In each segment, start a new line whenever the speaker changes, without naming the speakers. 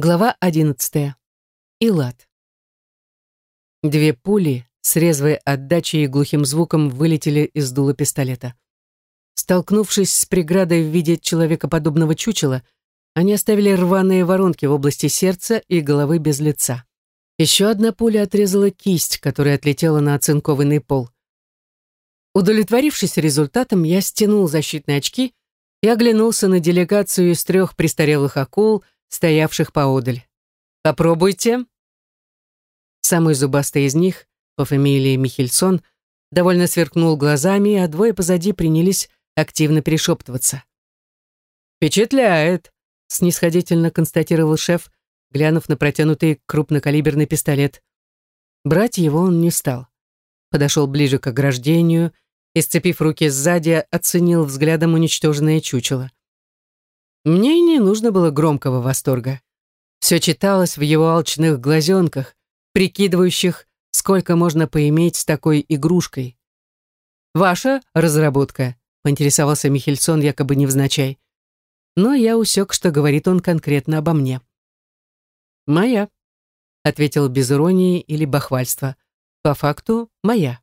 Глава одиннадцатая. Илат. Две пули с резвой и глухим звуком вылетели из дула пистолета. Столкнувшись с преградой в виде человекоподобного чучела, они оставили рваные воронки в области сердца и головы без лица. Еще одна пуля отрезала кисть, которая отлетела на оцинкованный пол. Удовлетворившись результатом, я стянул защитные очки и оглянулся на делегацию из трех престарелых акул — стоявших поодаль. «Попробуйте». Самый зубастый из них, по фамилии Михельсон, довольно сверкнул глазами, а двое позади принялись активно перешептываться. «Впечатляет», — снисходительно констатировал шеф, глянув на протянутый крупнокалиберный пистолет. Брать его он не стал. Подошел ближе к ограждению и, сцепив руки сзади, оценил взглядом уничтоженное чучело. Мне и не нужно было громкого восторга. Все читалось в его алчных глазенках, прикидывающих, сколько можно поиметь с такой игрушкой. «Ваша разработка», — поинтересовался Михельсон якобы невзначай. Но я усек, что говорит он конкретно обо мне. «Моя», — ответил без иронии или бахвальства. «По факту, моя».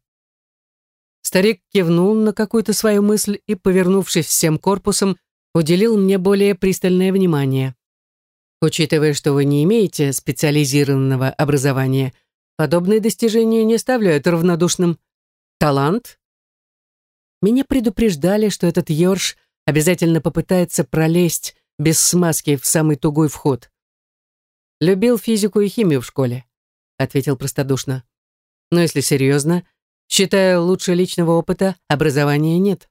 Старик кивнул на какую-то свою мысль и, повернувшись всем корпусом, уделил мне более пристальное внимание. Учитывая, что вы не имеете специализированного образования, подобные достижения не оставляют равнодушным. Талант? Меня предупреждали, что этот Йорш обязательно попытается пролезть без смазки в самый тугой вход. «Любил физику и химию в школе», — ответил простодушно. «Но если серьезно, считаю, лучше личного опыта образования нет».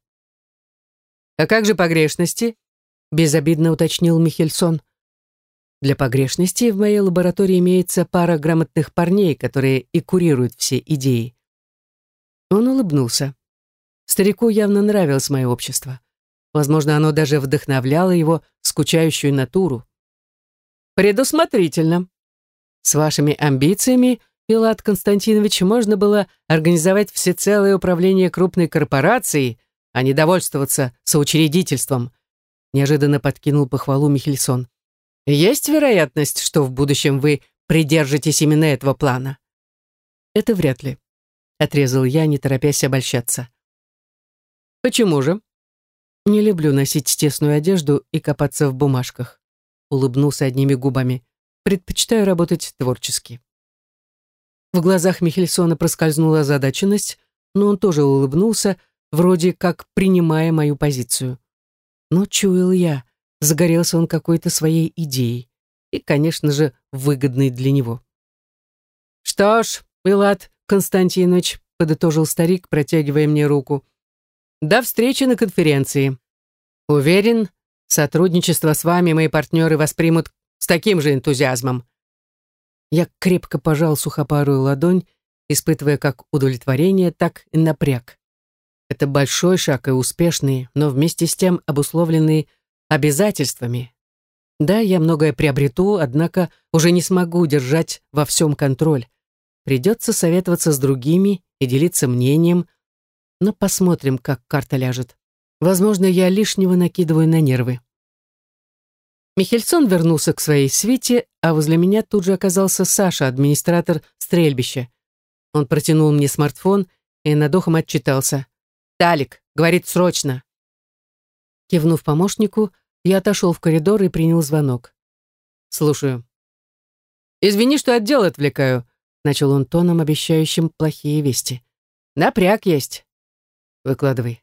«А как же погрешности?» — безобидно уточнил Михельсон. «Для погрешности в моей лаборатории имеется пара грамотных парней, которые и курируют все идеи». Он улыбнулся. Старику явно нравилось мое общество. Возможно, оно даже вдохновляло его скучающую натуру. «Предусмотрительно. С вашими амбициями, Пилат Константинович, можно было организовать всецелое управление крупной корпорацией, а не довольствоваться соучредительством», неожиданно подкинул похвалу Михельсон. «Есть вероятность, что в будущем вы придержитесь именно этого плана?» «Это вряд ли», — отрезал я, не торопясь обольщаться. «Почему же?» «Не люблю носить тесную одежду и копаться в бумажках», — улыбнулся одними губами. «Предпочитаю работать творчески». В глазах Михельсона проскользнула озадаченность, но он тоже улыбнулся, вроде как принимая мою позицию. Но чуял я, загорелся он какой-то своей идеей. И, конечно же, выгодной для него. «Что ж, Пилат Константинович», — подытожил старик, протягивая мне руку, «до встречи на конференции. Уверен, сотрудничество с вами мои партнеры воспримут с таким же энтузиазмом». Я крепко пожал сухопарую ладонь, испытывая как удовлетворение, так и напряг. Это большой шаг и успешный, но вместе с тем обусловленный обязательствами. Да, я многое приобрету, однако уже не смогу держать во всем контроль. Придется советоваться с другими и делиться мнением, но посмотрим, как карта ляжет. Возможно, я лишнего накидываю на нервы. Михельсон вернулся к своей свите, а возле меня тут же оказался Саша, администратор стрельбища. Он протянул мне смартфон и над ухом отчитался. «Талик, говорит, срочно!» Кивнув помощнику, я отошел в коридор и принял звонок. «Слушаю». «Извини, что отдел отвлекаю», — начал он тоном, обещающим плохие вести. «Напряг есть». «Выкладывай».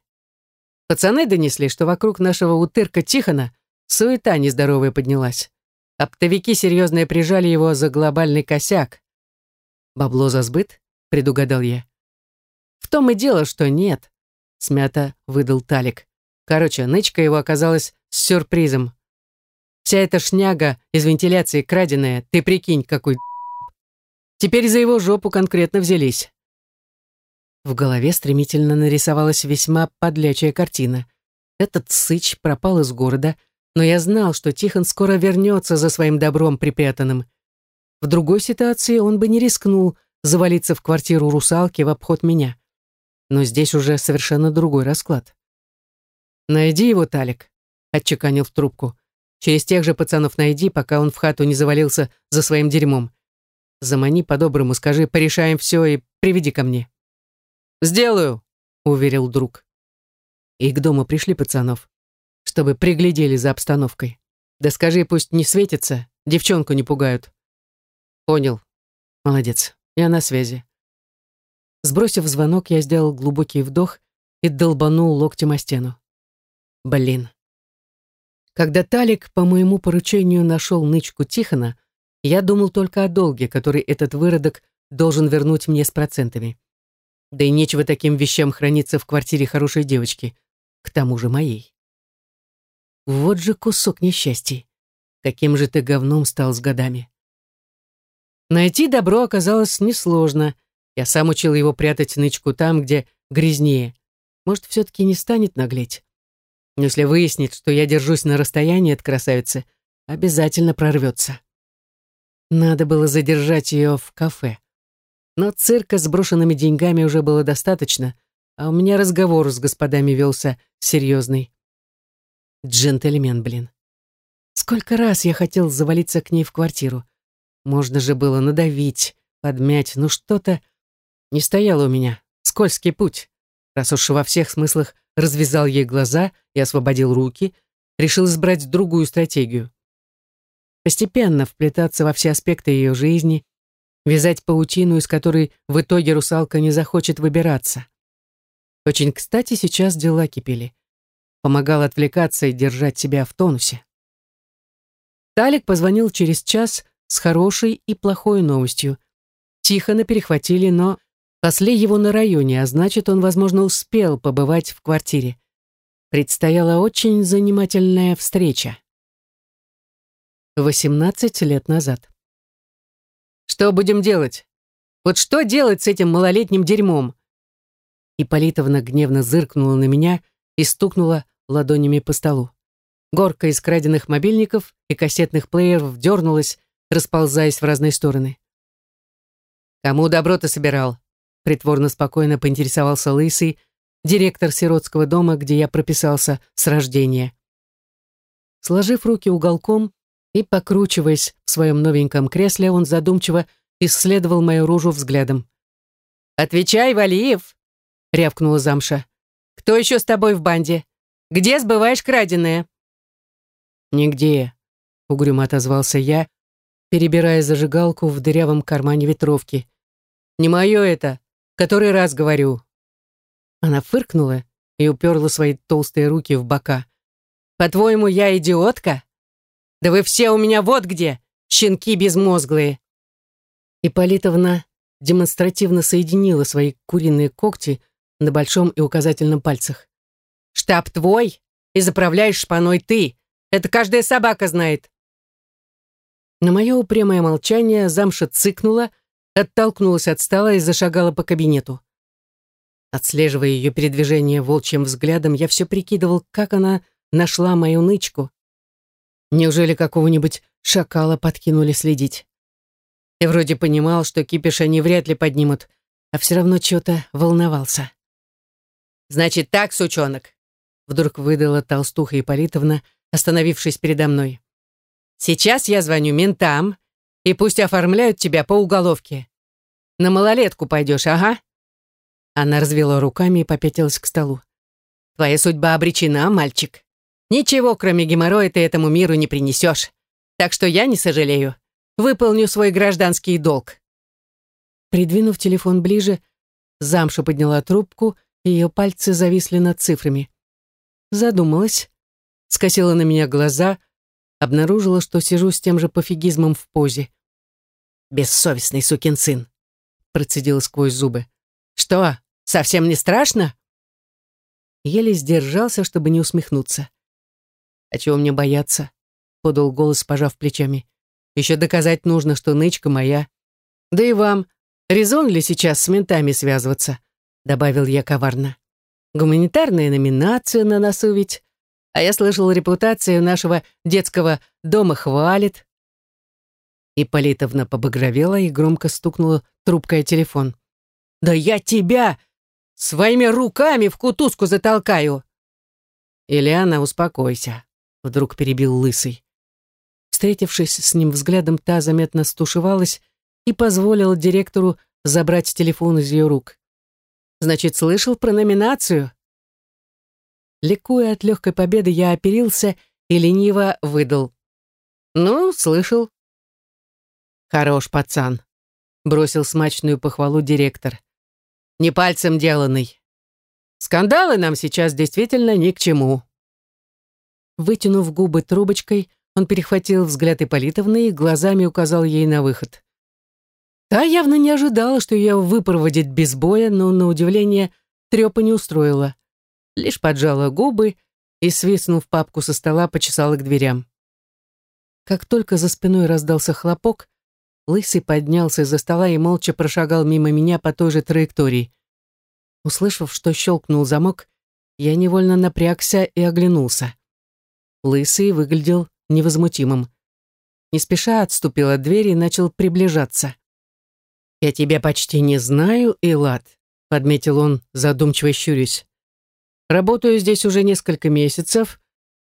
Пацаны донесли, что вокруг нашего утырка Тихона суета нездоровая поднялась. Оптовики серьезно прижали его за глобальный косяк. «Бабло за сбыт?» — предугадал я. «В том и дело, что нет смято выдал Талик. Короче, нычка его оказалась с сюрпризом. Вся эта шняга из вентиляции краденая, ты прикинь, какой Теперь за его жопу конкретно взялись. В голове стремительно нарисовалась весьма подлячая картина. Этот сыч пропал из города, но я знал, что Тихон скоро вернется за своим добром припрятанным. В другой ситуации он бы не рискнул завалиться в квартиру русалки в обход меня но здесь уже совершенно другой расклад. «Найди его, Талик», — отчеканил в трубку. Через тех же пацанов найди, пока он в хату не завалился за своим дерьмом. Замани по-доброму, скажи, порешаем все и приведи ко мне. «Сделаю», — уверил друг. И к дому пришли пацанов, чтобы приглядели за обстановкой. Да скажи, пусть не светится, девчонку не пугают. Понял. Молодец. Я на связи. Сбросив звонок, я сделал глубокий вдох и долбанул локтем о стену. Блин. Когда Талик по моему поручению нашел нычку Тихона, я думал только о долге, который этот выродок должен вернуть мне с процентами. Да и нечего таким вещам храниться в квартире хорошей девочки, к тому же моей. Вот же кусок несчастья. Каким же ты говном стал с годами. Найти добро оказалось несложно. Я сам учил его прятать нычку там, где грязнее. Может, все-таки не станет наглеть. Но если выяснит, что я держусь на расстоянии от красавицы, обязательно прорвется. Надо было задержать ее в кафе. Но цирка с брошенными деньгами уже было достаточно, а у меня разговор с господами велся серьезный. Джентльмен, блин. Сколько раз я хотел завалиться к ней в квартиру. Можно же было надавить, подмять, ну что-то... Не стояло у меня. Скользкий путь. Раз уж во всех смыслах развязал ей глаза и освободил руки, решил избрать другую стратегию. Постепенно вплетаться во все аспекты ее жизни, вязать паутину, из которой в итоге русалка не захочет выбираться. Очень кстати сейчас дела кипели. Помогал отвлекаться и держать себя в тонусе. Талик позвонил через час с хорошей и плохой новостью. Тихона перехватили, но Пасли его на районе, а значит, он, возможно, успел побывать в квартире. Предстояла очень занимательная встреча. 18 лет назад. «Что будем делать? Вот что делать с этим малолетним дерьмом?» Ипполитовна гневно зыркнула на меня и стукнула ладонями по столу. Горка из краденных мобильников и кассетных плееров дернулась, расползаясь в разные стороны. «Кому добро ты собирал?» Притворно спокойно поинтересовался Лысый, директор сиротского дома, где я прописался с рождения. Сложив руки уголком и покручиваясь в своем новеньком кресле, он задумчиво исследовал мою рожу взглядом. «Отвечай, Валиев!» — рявкнула замша. «Кто еще с тобой в банде? Где сбываешь краденое?» «Нигде», — угрюмо отозвался я, перебирая зажигалку в дырявом кармане ветровки. «Не мое это. Который раз говорю». Она фыркнула и уперла свои толстые руки в бока. «По-твоему, я идиотка? Да вы все у меня вот где, щенки безмозглые!» Ипполитовна демонстративно соединила свои куриные когти на большом и указательном пальцах. «Штаб твой, и заправляешь шпаной ты. Это каждая собака знает». На мое упрямое молчание замша цыкнула, оттолкнулась от стола и зашагала по кабинету. Отслеживая ее передвижение волчьим взглядом, я все прикидывал, как она нашла мою нычку. Неужели какого-нибудь шакала подкинули следить? И вроде понимал, что кипиш они вряд ли поднимут, а все равно что-то волновался. «Значит так, сучонок!» Вдруг выдала толстуха Ипполитовна, остановившись передо мной. «Сейчас я звоню ментам, и пусть оформляют тебя по уголовке. На малолетку пойдешь, ага». Она развела руками и попятилась к столу. «Твоя судьба обречена, мальчик. Ничего, кроме геморроя, ты этому миру не принесешь. Так что я не сожалею. Выполню свой гражданский долг». Придвинув телефон ближе, замша подняла трубку, ее пальцы зависли над цифрами. Задумалась, скосила на меня глаза — обнаружила, что сижу с тем же пофигизмом в позе. «Бессовестный сукин сын!» процедила сквозь зубы. «Что, совсем не страшно?» Еле сдержался, чтобы не усмехнуться. «А чего мне бояться?» подал голос, пожав плечами. «Еще доказать нужно, что нычка моя. Да и вам, резон ли сейчас с ментами связываться?» добавил я коварно. «Гуманитарная номинация на носу ведь. А я слышал, репутацию нашего детского дома хвалит. Ипполитовна побагровела и громко стукнула трубкой телефон. «Да я тебя своими руками в кутузку затолкаю!» «Ильяна, успокойся», — вдруг перебил Лысый. Встретившись с ним взглядом, та заметно стушевалась и позволила директору забрать телефон из ее рук. «Значит, слышал про номинацию?» Ликуя от легкой победы, я оперился и лениво выдал. «Ну, слышал». «Хорош пацан», — бросил смачную похвалу директор. «Не пальцем деланный. Скандалы нам сейчас действительно ни к чему». Вытянув губы трубочкой, он перехватил взгляд Ипполитовны и глазами указал ей на выход. Та явно не ожидала, что ее выпроводит без боя, но, на удивление, трепа не устроила. Лишь поджала губы и, свистнув папку со стола, почесала к дверям. Как только за спиной раздался хлопок, Лысый поднялся из-за стола и молча прошагал мимо меня по той же траектории. Услышав, что щелкнул замок, я невольно напрягся и оглянулся. Лысый выглядел невозмутимым. Не спеша отступил от двери и начал приближаться. «Я тебя почти не знаю, Илат», — подметил он, задумчиво щурясь. «Работаю здесь уже несколько месяцев,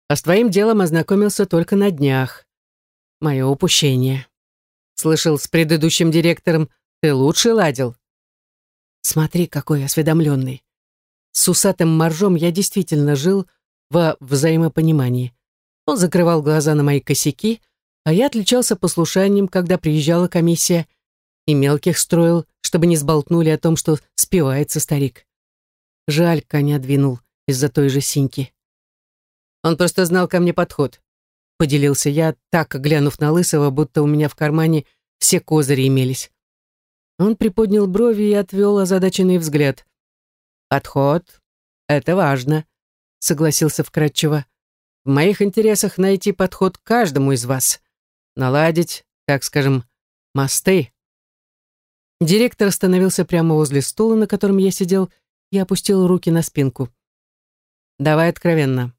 а с твоим делом ознакомился только на днях. Мое упущение. Слышал, с предыдущим директором ты лучше ладил». Смотри, какой осведомленный. С усатым моржом я действительно жил во взаимопонимании. Он закрывал глаза на мои косяки, а я отличался послушанием, когда приезжала комиссия, и мелких строил, чтобы не сболтнули о том, что спивается старик. Жаль, коня двинул из-за той же синьки. Он просто знал ко мне подход. Поделился я, так глянув на Лысого, будто у меня в кармане все козыри имелись. Он приподнял брови и отвел озадаченный взгляд. «Подход — это важно», — согласился вкратчиво. В моих интересах найти подход к каждому из вас. Наладить, так скажем, мосты. Директор остановился прямо возле стула, на котором я сидел, и опустил руки на спинку. «Давай откровенно.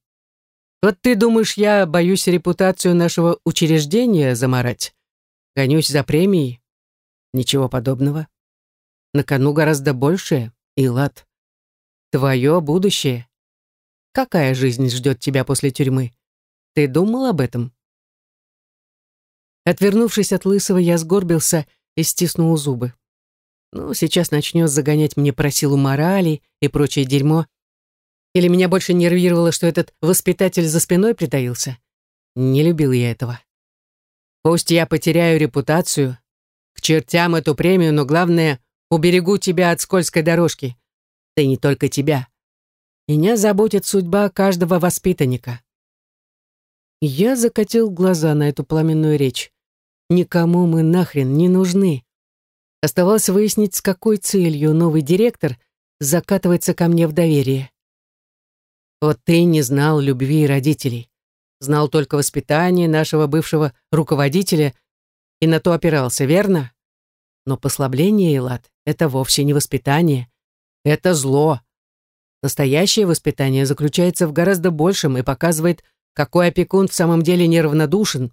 Вот ты думаешь, я боюсь репутацию нашего учреждения заморать? Гонюсь за премией? Ничего подобного. На кону гораздо большее, и лад. Твое будущее. Какая жизнь ждет тебя после тюрьмы? Ты думал об этом?» Отвернувшись от Лысого, я сгорбился и стиснул зубы. Ну, сейчас начнет загонять мне про силу морали и прочее дерьмо. Или меня больше нервировало, что этот воспитатель за спиной притаился? Не любил я этого. Пусть я потеряю репутацию, к чертям эту премию, но главное, уберегу тебя от скользкой дорожки. Да и не только тебя. Меня заботит судьба каждого воспитанника. Я закатил глаза на эту пламенную речь. Никому мы нахрен не нужны. Оставалось выяснить, с какой целью новый директор закатывается ко мне в доверие. Вот ты не знал любви родителей. Знал только воспитание нашего бывшего руководителя и на то опирался, верно? Но послабление, Элат, это вовсе не воспитание. Это зло. Настоящее воспитание заключается в гораздо большем и показывает, какой опекун в самом деле неравнодушен.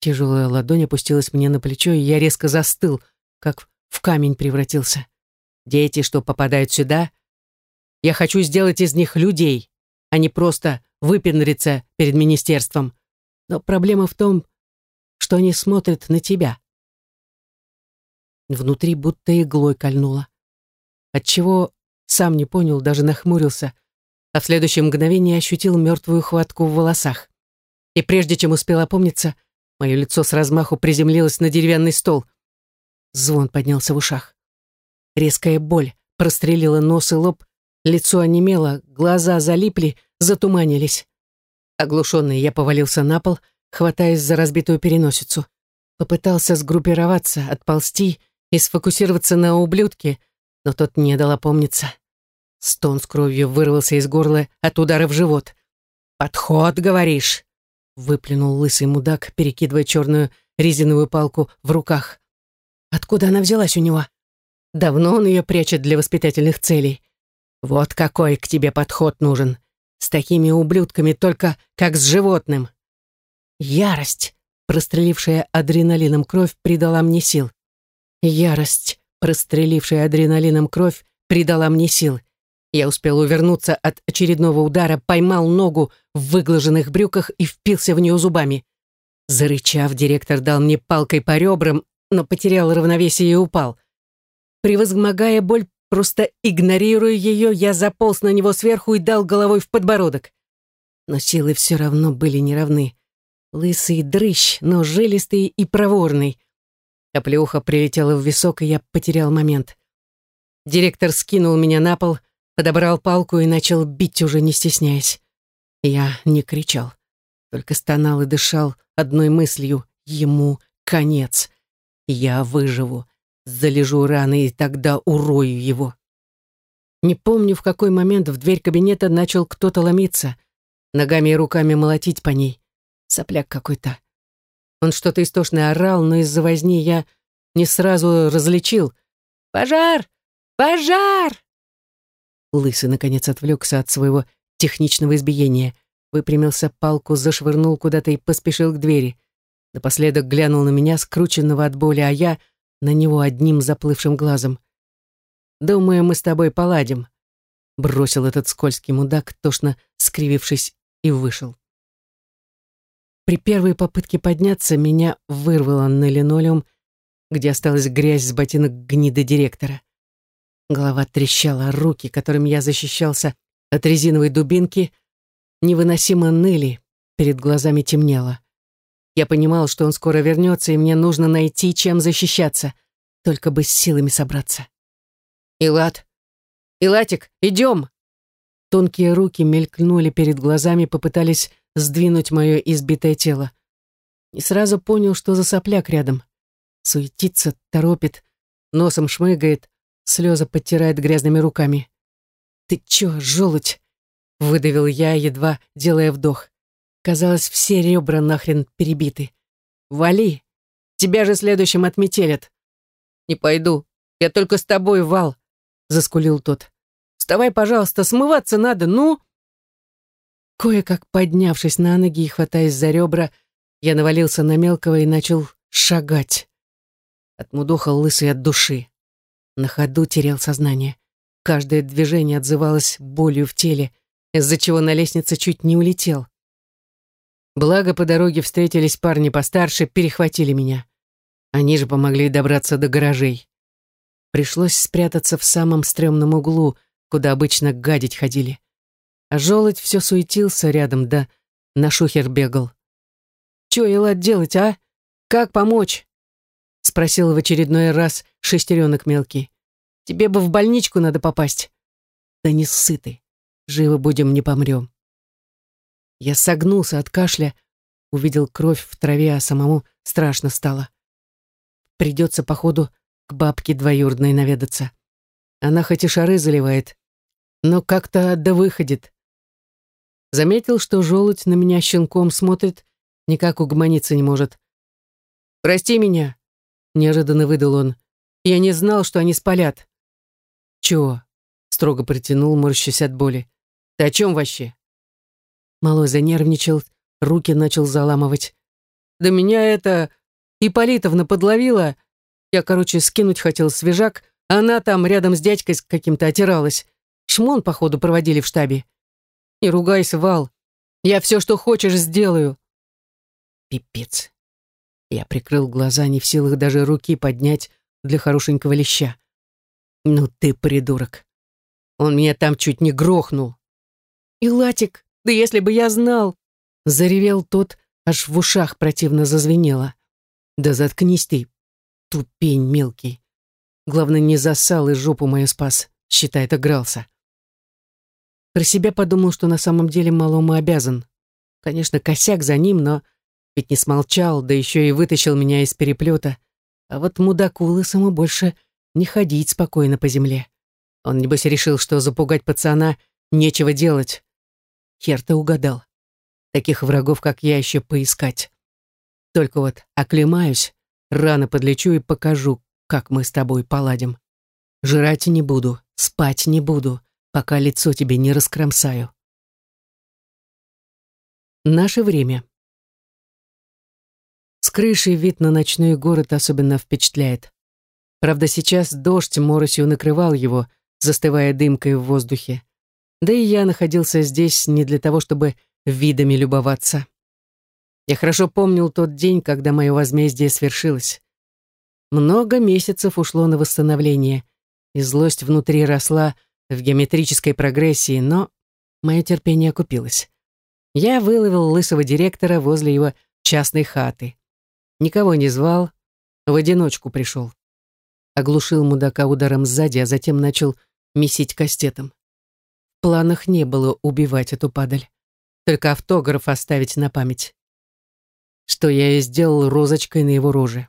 Тяжелая ладонь опустилась мне на плечо, и я резко застыл, как в камень превратился. Дети, что попадают сюда, я хочу сделать из них людей, а не просто выпендриться перед министерством. Но проблема в том, что они смотрят на тебя. Внутри будто иглой кольнуло. Отчего сам не понял, даже нахмурился, а в следующее мгновение ощутил мертвую хватку в волосах. И прежде чем успел опомниться, мое лицо с размаху приземлилось на деревянный стол. Звон поднялся в ушах. Резкая боль прострелила нос и лоб, лицо онемело, глаза залипли, затуманились. Оглушенный я повалился на пол, хватаясь за разбитую переносицу. Попытался сгруппироваться, отползти и сфокусироваться на ублюдке, но тот не дал опомниться. Стон с кровью вырвался из горла от удара в живот. «Подход, говоришь?» — выплюнул лысый мудак, перекидывая черную резиновую палку в руках. «Откуда она взялась у него?» «Давно он ее прячет для воспитательных целей. Вот какой к тебе подход нужен. С такими ублюдками только как с животным». Ярость, прострелившая адреналином кровь, придала мне сил. Ярость, Прострелившая адреналином кровь придала мне сил. Я успел увернуться от очередного удара, поймал ногу в выглаженных брюках и впился в нее зубами. Зарычав, директор дал мне палкой по ребрам, но потерял равновесие и упал. Превозмогая боль, просто игнорируя ее, я заполз на него сверху и дал головой в подбородок. Но силы все равно были неравны. Лысый дрыщ, но жилистый и проворный. Оплеуха прилетела в висок, и я потерял момент. Директор скинул меня на пол, подобрал палку и начал бить, уже не стесняясь. Я не кричал, только стонал и дышал одной мыслью — ему конец. Я выживу, залежу раны и тогда урою его. Не помню, в какой момент в дверь кабинета начал кто-то ломиться, ногами и руками молотить по ней. Сопляк какой-то. Он что-то истошно орал, но из-за возни я не сразу различил. «Пожар! Пожар!» Лысый, наконец, отвлекся от своего техничного избиения, выпрямился, палку зашвырнул куда-то и поспешил к двери. Напоследок глянул на меня, скрученного от боли, а я на него одним заплывшим глазом. «Думаю, мы с тобой поладим», — бросил этот скользкий мудак, тошно скривившись, и вышел. При первой попытке подняться меня вырвало на линолеум, где осталась грязь с ботинок гнида директора. Голова трещала, руки, которыми я защищался от резиновой дубинки, невыносимо ныли, перед глазами темнело. Я понимал, что он скоро вернется, и мне нужно найти, чем защищаться, только бы с силами собраться. «Илат! Илатик, идем!» Тонкие руки мелькнули перед глазами, попытались сдвинуть мое избитое тело. Не сразу понял, что за сопляк рядом. Суетится, торопит, носом шмыгает, слезы подтирает грязными руками. «Ты чё, желудь?» — выдавил я, едва делая вдох. Казалось, все ребра нахрен перебиты. «Вали! Тебя же следующим отметелят!» «Не пойду, я только с тобой, Вал!» — заскулил тот. «Вставай, пожалуйста, смываться надо, ну!» Кое-как поднявшись на ноги и хватаясь за ребра, я навалился на мелкого и начал шагать. Отмудохал лысый от души. На ходу терял сознание. Каждое движение отзывалось болью в теле, из-за чего на лестнице чуть не улетел. Благо, по дороге встретились парни постарше, перехватили меня. Они же помогли добраться до гаражей. Пришлось спрятаться в самом стрёмном углу, куда обычно гадить ходили. А желудь все суетился рядом, да на шухер бегал. «Чё, Елат, делать, а? Как помочь?» Спросил в очередной раз шестеренок мелкий. «Тебе бы в больничку надо попасть». «Да не сыты. Живы будем, не помрем». Я согнулся от кашля, увидел кровь в траве, а самому страшно стало. Придется, походу, к бабке двоюродной наведаться. Она хоть и шары заливает, но как-то да выходит. Заметил, что желудь на меня щенком смотрит, никак угомониться не может. «Прости меня», — неожиданно выдал он. «Я не знал, что они спалят». «Чего?» — строго притянул, морщась от боли. «Ты о чем вообще?» Малой занервничал, руки начал заламывать. «Да меня это... Ипполитовна подловила. Я, короче, скинуть хотел свежак, а она там рядом с дядькой каким-то отиралась. Шмон, походу, проводили в штабе. Не ругайся, Вал. Я все, что хочешь, сделаю. Пипец. Я прикрыл глаза, не в силах даже руки поднять для хорошенького леща. Ну ты придурок. Он меня там чуть не грохнул. И Латик, да если бы я знал, заревел тот, аж в ушах противно зазвенело. Да заткнись ты, тупень мелкий. Главное, не засал и жопу мою спас, считай, игрался. Про себя подумал, что на самом деле малому обязан. Конечно, косяк за ним, но ведь не смолчал, да еще и вытащил меня из переплета. А вот мудаку лысому больше не ходить спокойно по земле. Он, небось, решил, что запугать пацана нечего делать. Хер ты угадал. Таких врагов, как я, еще поискать. Только вот оклемаюсь, рано подлечу и покажу, как мы с тобой поладим. Жрать не буду, спать не буду, пока лицо тебе не раскромсаю. Наше время. С крыши вид на ночной город особенно впечатляет. Правда, сейчас дождь моросью накрывал его, застывая дымкой в воздухе. Да и я находился здесь не для того, чтобы видами любоваться. Я хорошо помнил тот день, когда мое возмездие свершилось. Много месяцев ушло на восстановление, и злость внутри росла в геометрической прогрессии, но мое терпение окупилось. Я выловил лысого директора возле его частной хаты. Никого не звал, в одиночку пришел. Оглушил мудака ударом сзади, а затем начал месить кастетом. Планах не было убивать эту падаль, только автограф оставить на память. Что я и сделал розочкой на его роже.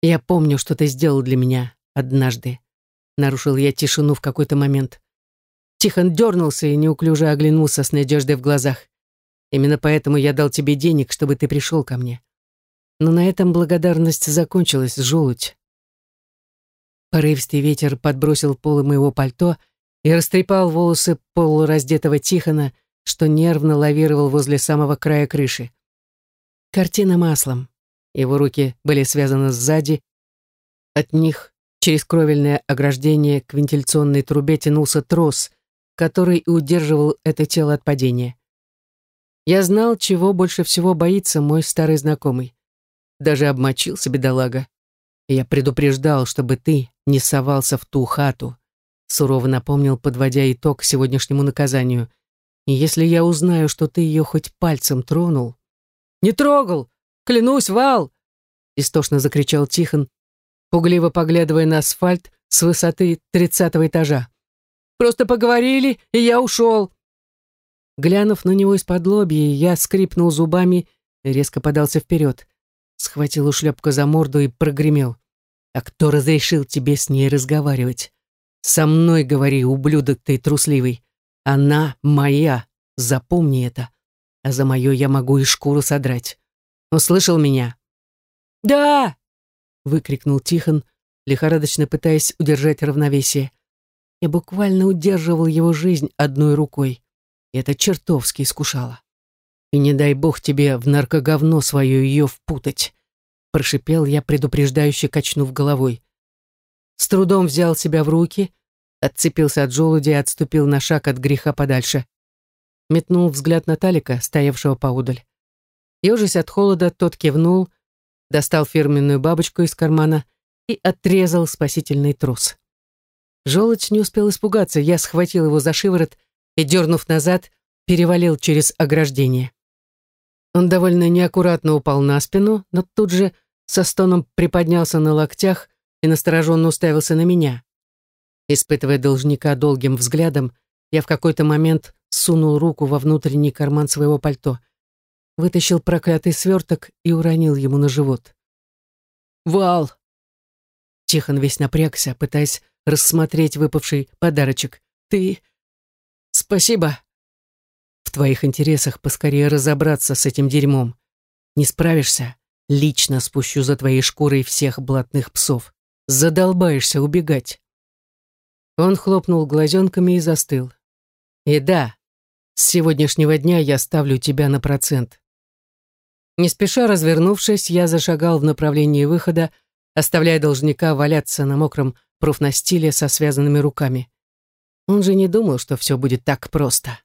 «Я помню, что ты сделал для меня однажды», — нарушил я тишину в какой-то момент. Тихон дернулся и неуклюже оглянулся с надеждой в глазах. «Именно поэтому я дал тебе денег, чтобы ты пришел ко мне. Но на этом благодарность закончилась, желудь». Порывистый ветер подбросил полы моего пальто и растрепал волосы полураздетого Тихона, что нервно лавировал возле самого края крыши. Картина маслом. Его руки были связаны сзади. От них через кровельное ограждение к вентиляционной трубе тянулся трос, который и удерживал это тело от падения. Я знал, чего больше всего боится мой старый знакомый. Даже обмочился бедолага. Я предупреждал, чтобы ты не совался в ту хату, сурово напомнил, подводя итог сегодняшнему наказанию. И если я узнаю, что ты ее хоть пальцем тронул... Не трогал! Клянусь, Вал! Истошно закричал Тихон, пугливо поглядывая на асфальт с высоты тридцатого этажа. Просто поговорили, и я ушел. Глянув на него из-под лобья, я скрипнул зубами и резко подался вперед. Схватил ушлепка за морду и прогремел. «А кто разрешил тебе с ней разговаривать? Со мной говори, ублюдок ты трусливый. Она моя, запомни это. А за мое я могу и шкуру содрать. Услышал меня?» «Да!» — выкрикнул Тихон, лихорадочно пытаясь удержать равновесие. Я буквально удерживал его жизнь одной рукой. И это чертовски искушало. И не дай бог тебе в наркоговно свое ее впутать. Прошипел я, предупреждающе качнув головой. С трудом взял себя в руки, отцепился от желуди и отступил на шаг от греха подальше. Метнул взгляд на Талика, стоявшего поудаль. Ежась от холода, тот кивнул, достал фирменную бабочку из кармана и отрезал спасительный трос. Желудь не успел испугаться, я схватил его за шиворот и, дернув назад, перевалил через ограждение. Он довольно неаккуратно упал на спину, но тут же со стоном приподнялся на локтях и настороженно уставился на меня. Испытывая должника долгим взглядом, я в какой-то момент сунул руку во внутренний карман своего пальто, вытащил проклятый сверток и уронил ему на живот. «Вал!» Тихон весь напрягся, пытаясь рассмотреть выпавший подарочек. «Ты... спасибо!» «В твоих интересах поскорее разобраться с этим дерьмом. Не справишься? Лично спущу за твоей шкурой всех блатных псов. Задолбаешься убегать!» Он хлопнул глазенками и застыл. «И да, с сегодняшнего дня я ставлю тебя на процент». Не спеша развернувшись, я зашагал в направлении выхода, оставляя должника валяться на мокром профнастиле со связанными руками. Он же не думал, что все будет так просто.